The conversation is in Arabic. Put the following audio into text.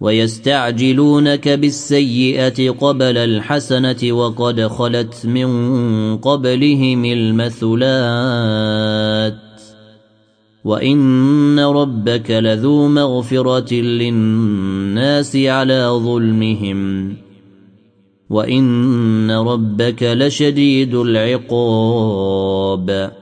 ويستعجلونك بالسيئة قبل الحسنة وقد خلت من قبلهم المثلات. وإن ربك لذو مغفرة للناس على ظلمهم. وإن ربك لشديد العقاب.